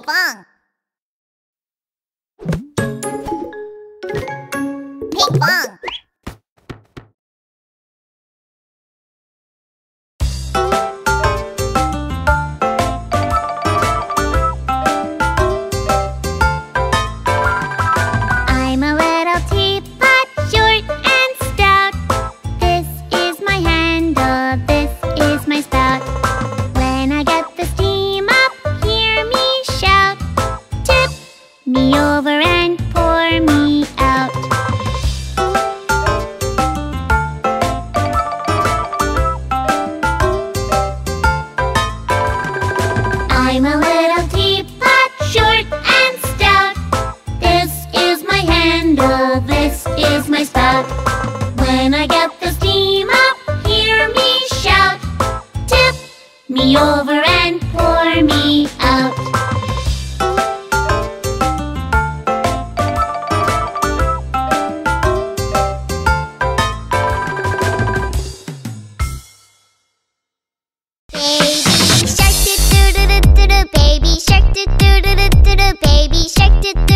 Ping pong. Ping pong. Me over and pour me out. I'm a little teapot, short and stout. This is my handle, this is my spout. When I get the steam up, hear me shout. Tip me over shark